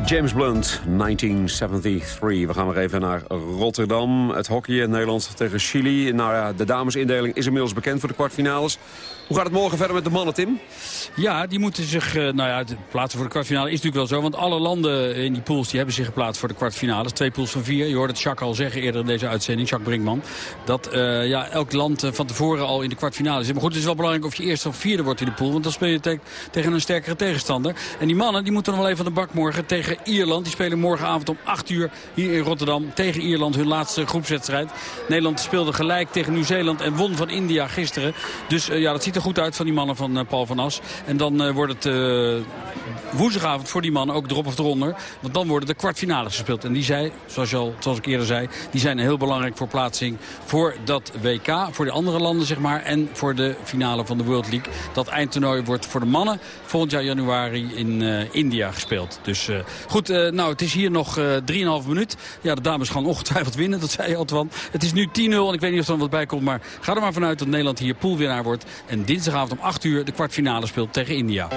James Blunt, 1973. We gaan weer even naar Rotterdam. Het hockey in Nederland tegen Chili. Nou ja, de damesindeling is inmiddels bekend voor de kwartfinales. Hoe gaat het morgen verder met de mannen, Tim? Ja, die moeten zich, eh, nou ja, plaatsen voor de kwartfinale is natuurlijk wel zo. Want alle landen in die pools die hebben zich geplaatst voor de kwartfinales. Twee pools van vier. Je hoorde het Jacques al zeggen eerder in deze uitzending, Jacques Brinkman. Dat eh, ja, elk land eh, van tevoren al in de kwartfinale zit. Maar goed, het is wel belangrijk of je eerste of vierde wordt in de pool. Want dan speel je te- tegen een sterkere tegenstander. En die mannen die moeten nog wel even aan de bak morgen tegen Ierland. Die spelen morgenavond om 8 uur hier in Rotterdam tegen Ierland. Hun laatste groepswedstrijd. Nederland speelde gelijk tegen Nieuw-Zeeland en won van India gisteren. Dus ja, dat ziet er goed uit van die mannen van eh, Paul van As. En dan eh, wordt het eh, woensdagavond voor die mannen ook erop of eronder. Want dan worden de kwartfinales gespeeld. En die zijn, zoals, zoals ik eerder zei, die zijn heel belangrijk voor plaatsing voor dat WK. Voor de andere landen, zeg maar. En voor de finale van de World League. Dat eindtoernooi wordt voor de mannen volgend jaar januari in India gespeeld. Dus goed, eh, nou het is hier nog eh 3,5 minuut. Ja, de dames gaan ongetwijfeld winnen, dat zei je Altwan. Het is nu 10-0 en ik weet niet of er dan wat bij komt. Maar ga er maar vanuit dat Nederland hier poolwinnaar wordt. En dinsdagavond om 8 uur de kwartfinale speelt tegen India.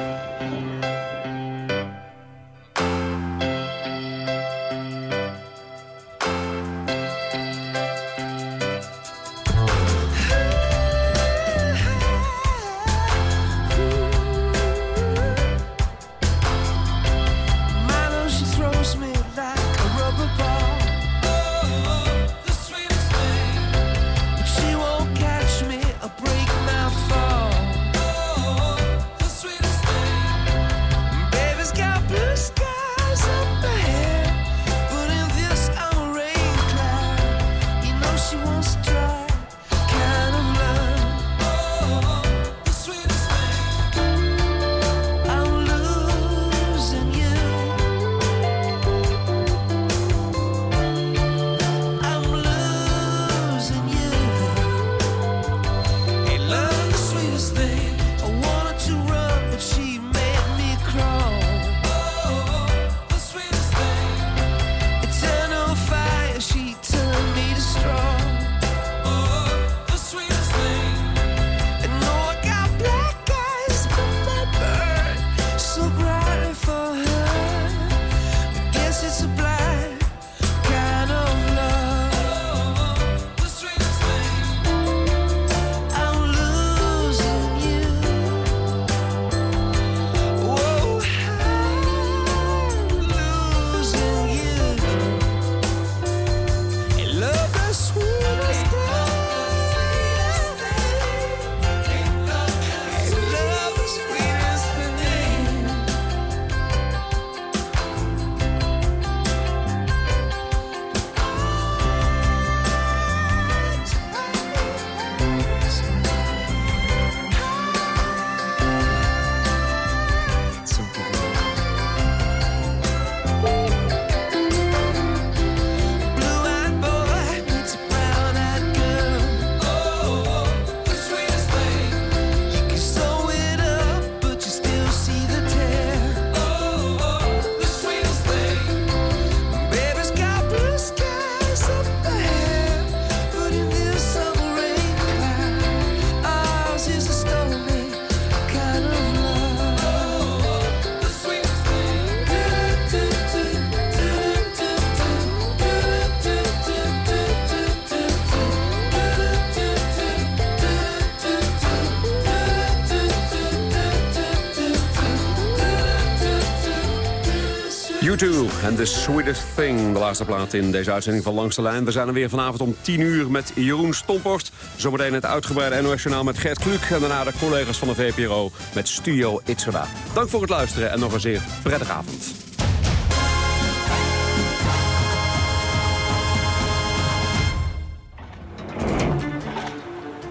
En The Sweetest Thing, de laatste plaat in deze uitzending van Langs de Lijn. We zijn er weer vanavond om 10 uur met Jeroen Stomporst. Zometeen het uitgebreide NOS Journaal met Gert Kluk. En daarna de collega's van de VPRO met Studio Itzerda. Dank voor het luisteren en nog een zeer prettige avond.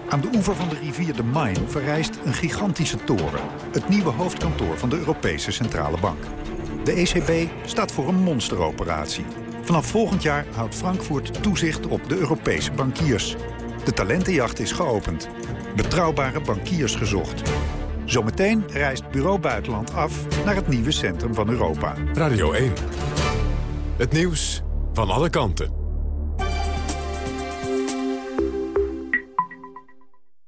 Aan de oever van de rivier de Main verrijst een gigantische toren. Het nieuwe hoofdkantoor van de Europese Centrale Bank. De ECB staat voor een monsteroperatie. Vanaf volgend jaar houdt Frankfurt toezicht op de Europese bankiers. De talentenjacht is geopend. Betrouwbare bankiers gezocht. Zometeen reist Bureau Buitenland af naar het nieuwe centrum van Europa. Radio 1. Het nieuws van alle kanten.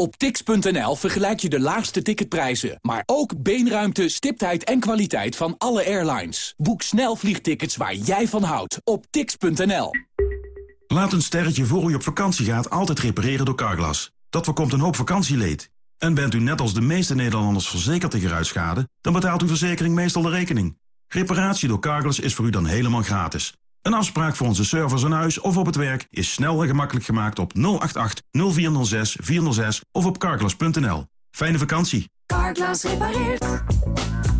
Op tix.nl vergelijk je de laagste ticketprijzen, maar ook beenruimte, stiptheid en kwaliteit van alle airlines. Boek snel vliegtickets waar jij van houdt op tix.nl. Laat een sterretje voor u op vakantie gaat altijd repareren door Carglass. Dat voorkomt een hoop vakantieleed. En bent u net als de meeste Nederlanders verzekerd tegen ruitschade... dan betaalt uw verzekering meestal de rekening. Reparatie door Carglass is voor u dan helemaal gratis. Een afspraak voor onze service aan huis of op het werk is snel en gemakkelijk gemaakt op 088 0406 406 of op carglass.nl. Fijne vakantie. Carglass repareert.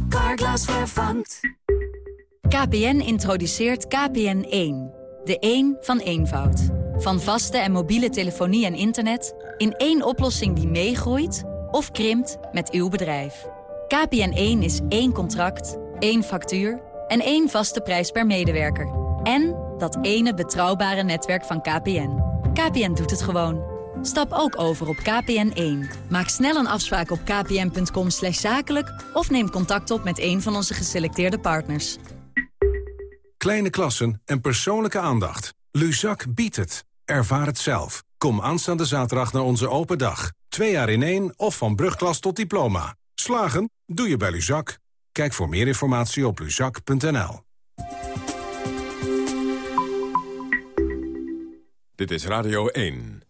Carglass vervangt. KPN introduceert KPN1. De 1 van eenvoud. Van vaste en mobiele telefonie en internet... in één oplossing die meegroeit of krimpt met uw bedrijf. KPN1 is één contract, één factuur en één vaste prijs per medewerker. En dat ene betrouwbare netwerk van KPN. KPN doet het gewoon. Stap ook over op KPN1. Maak snel een afspraak op kpn.com zakelijk... of neem contact op met een van onze geselecteerde partners. Kleine klassen en persoonlijke aandacht. Luzak biedt het. Ervaar het zelf. Kom aanstaande zaterdag naar onze open dag. Twee jaar in één of van brugklas tot diploma. Slagen? Doe je bij Luzak. Kijk voor meer informatie op luzak.nl. Dit is Radio 1.